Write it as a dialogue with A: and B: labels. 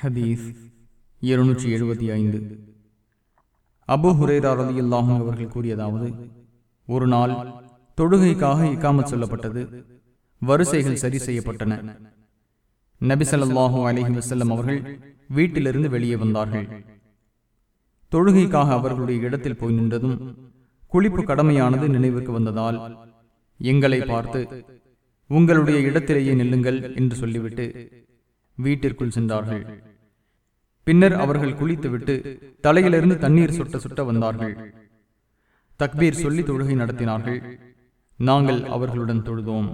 A: ஹதீஸ் இருநூற்றி எழுபத்தி ஐந்து. அபு ஹுரேரா ரலியல்லாஹும் அவர்கள் கூறியதாவது ஒரு நாள் தொழுகைக்காக இக்காமத் சொல்லப்பட்டது வரிசைகள் சரி செய்யப்பட்டன. நபி ஸல்லல்லாஹு வசல்லம் அவர்கள் வீட்டிலிருந்து வெளியே வந்தார்கள். தொழுகைக்காக அவர்களுடைய இடத்தில் போய் நின்றதும் குளிப்பு கடமையானது நினைவுக்கு வந்ததால் எங்களை பார்த்து உங்களுடைய இடத்திலேயே நில்லுங்கள் என்று சொல்லிவிட்டு வீட்டிற்குள் சென்றார்கள். பின்னர் அவர்கள் குளித்துவிட்டு தலையிலிருந்து தண்ணீர் சுட்ட சுட்ட வந்தார்கள். தக்பீர் சொல்லி தொழுகை நடத்தினார்கள். நாங்கள் அவர்களுடன் தொழுதோம்.